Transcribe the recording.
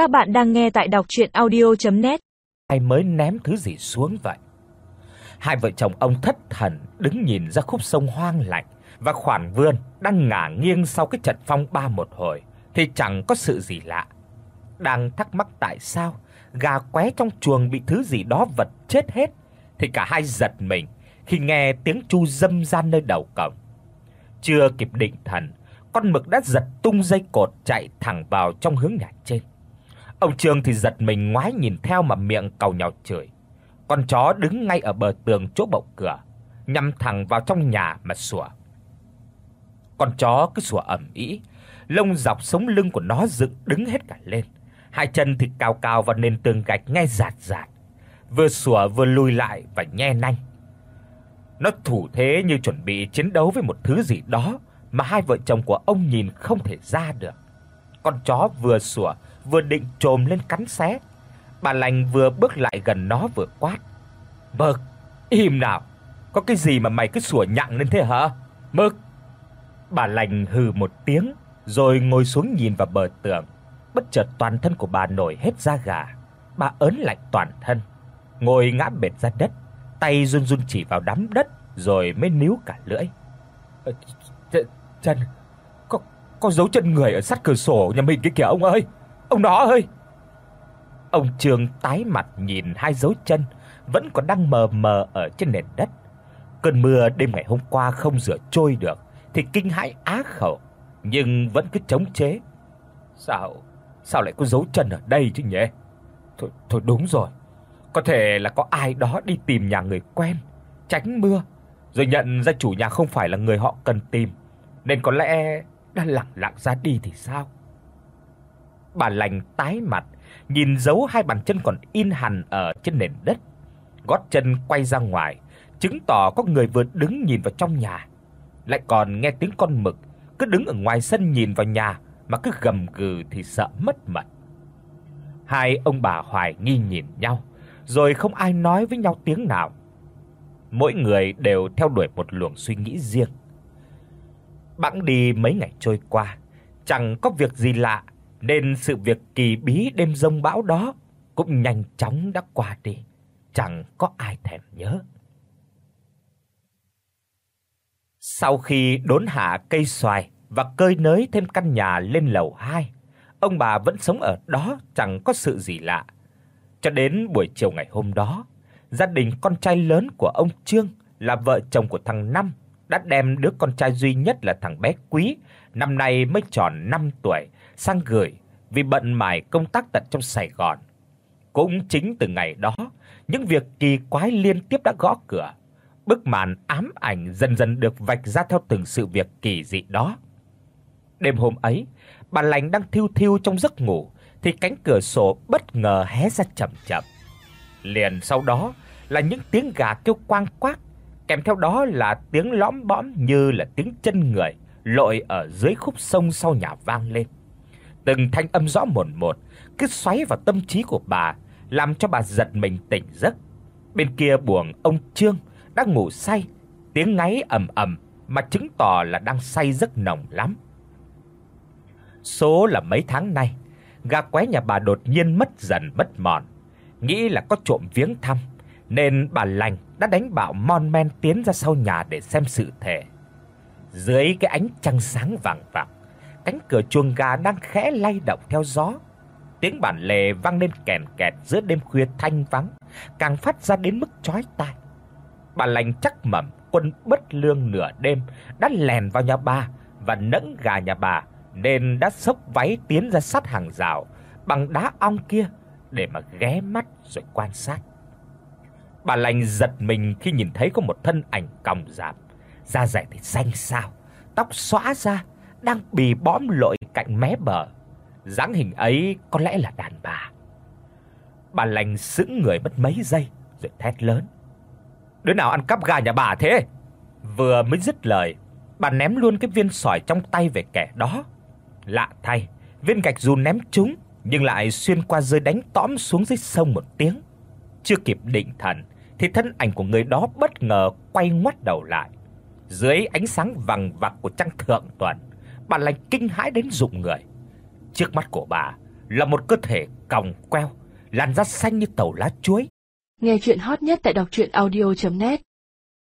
Các bạn đang nghe tại đọc audio net Ai mới ném thứ gì xuống vậy? Hai vợ chồng ông thất thần đứng nhìn ra khúc sông hoang lạnh và khoản vườn đang ngả nghiêng sau cái trận phong ba một hồi thì chẳng có sự gì lạ. Đang thắc mắc tại sao gà qué trong chuồng bị thứ gì đó vật chết hết thì cả hai giật mình khi nghe tiếng chu dâm gian nơi đầu cổng. Chưa kịp định thần, con mực đã giật tung dây cột chạy thẳng vào trong hướng nhà trên. Ông Trương thì giật mình ngoái nhìn theo mà miệng càu nhàu chửi. Con chó đứng ngay ở bờ tường chỗ bậu cửa, nhắm thẳng vào trong nhà mà sủa. Con chó cứ sủa ầm ĩ, lông dọc sống lưng của nó dựng đứng hết cả lên. Hai chân thì cao cao vào nền tường gạch nghe rạt rạt, vừa sủa vừa lùi lại và nhe nanh. Nó thủ thế như chuẩn bị chiến đấu với một thứ gì đó mà hai vợ chồng của ông nhìn không thể ra được. Con chó vừa sủa vừa định trồm lên cắn xé. Bà lành vừa bước lại gần nó vừa quát: "Mực, im nào. Có cái gì mà mày cứ sủa nhặng lên thế hả? Mực." Bà lành hừ một tiếng rồi ngồi xuống nhìn vào bờ tường. Bất chợt toàn thân của bà nổi hết da gà. Bà ớn lạnh toàn thân, ngồi ngã bệt ra đất, tay run run chỉ vào đám đất rồi mới níu cả lưỡi. Chân có dấu chân người ở sát cửa sổ nhà mình kia kìa ông ơi. Ông đó ơi. Ông Trương tái mặt nhìn hai dấu chân vẫn còn đang mờ mờ ở trên nền đất. Cơn mưa đêm ngày hôm qua không rửa trôi được thì kinh hãi á khẩu, nhưng vẫn cứ chống chế. Sao sao lại có dấu chân ở đây chứ nhỉ? Thôi thôi đúng rồi. Có thể là có ai đó đi tìm nhà người quen, tránh mưa, rồi nhận ra chủ nhà không phải là người họ cần tìm, nên có lẽ đã lặng lặng ra đi thì sao? Bà lành tái mặt, nhìn dấu hai bàn chân còn in hằn ở trên nền đất. Gót chân quay ra ngoài, chứng tỏ có người vừa đứng nhìn vào trong nhà. Lại còn nghe tiếng con mực cứ đứng ở ngoài sân nhìn vào nhà mà cứ gầm gừ thì sợ mất mật. Hai ông bà hoài nghi nhìn nhau, rồi không ai nói với nhau tiếng nào. Mỗi người đều theo đuổi một luồng suy nghĩ riêng. Bẵng đi mấy ngày trôi qua, chẳng có việc gì lạ nên sự việc kỳ bí đêm rông bão đó cũng nhanh chóng đã qua đi, chẳng có ai thèm nhớ. Sau khi đốn hạ cây xoài và cơi nới thêm căn nhà lên lầu 2, ông bà vẫn sống ở đó chẳng có sự gì lạ. Cho đến buổi chiều ngày hôm đó, gia đình con trai lớn của ông Trương là vợ chồng của thằng Năm đã đem đứa con trai duy nhất là thằng bé Quý, năm nay mới tròn 5 tuổi, sang gửi vì bận mải công tác tận trong Sài Gòn. Cũng chính từ ngày đó, những việc kỳ quái liên tiếp đã gõ cửa. Bức màn ám ảnh dần dần được vạch ra theo từng sự việc kỳ dị đó. Đêm hôm ấy, bà lành đang thiêu thiêu trong giấc ngủ thì cánh cửa sổ bất ngờ hé ra chậm chậm. Liền sau đó là những tiếng gà kêu quang quác, kèm theo đó là tiếng lõm bõm như là tiếng chân người lội ở dưới khúc sông sau nhà vang lên. Từng thanh âm rõ mồn một cứ xoáy vào tâm trí của bà, làm cho bà giật mình tỉnh giấc. Bên kia buồng ông Trương đang ngủ say, tiếng ngáy ầm ầm mà chứng tỏ là đang say giấc nồng lắm. Số là mấy tháng nay, gà quái nhà bà đột nhiên mất dần mất mòn, nghĩ là có trộm viếng thăm, nên bà lành đã đánh bạo mon men tiến ra sau nhà để xem sự thể. Dưới cái ánh trăng sáng vàng vàng cánh cửa chuồng gà đang khẽ lay động theo gió. Tiếng bản lề vang lên kèn kẹt giữa đêm khuya thanh vắng, càng phát ra đến mức chói tai. Bà lành chắc mẩm quân bất lương nửa đêm đã lèn vào nhà bà và nẫng gà nhà bà nên đã xốc váy tiến ra sát hàng rào bằng đá ong kia để mà ghé mắt rồi quan sát. Bà lành giật mình khi nhìn thấy có một thân ảnh còng rạp, da dẻ thì xanh xao, tóc xõa ra, đang bì bõm lội cạnh mé bờ. dáng hình ấy có lẽ là đàn bà. Bà lành sững người mất mấy giây rồi thét lớn: "Đứa nào ăn cắp gà nhà bà thế?" Vừa mới dứt lời, bà ném luôn cái viên sỏi trong tay về kẻ đó. Lạ thay, viên gạch dù ném trúng nhưng lại xuyên qua rơi đánh tõm xuống dưới sông một tiếng. Chưa kịp định thần thì thân ảnh của người đó bất ngờ quay ngoắt đầu lại. Dưới ánh sáng vàng vặc của trăng thượng tuần, bà lành kinh hãi đến rụng người. Trước mắt của bà là một cơ thể còng queo, làn da xanh như tàu lá chuối. Nghe truyện hot nhất tại doctruyenaudio.net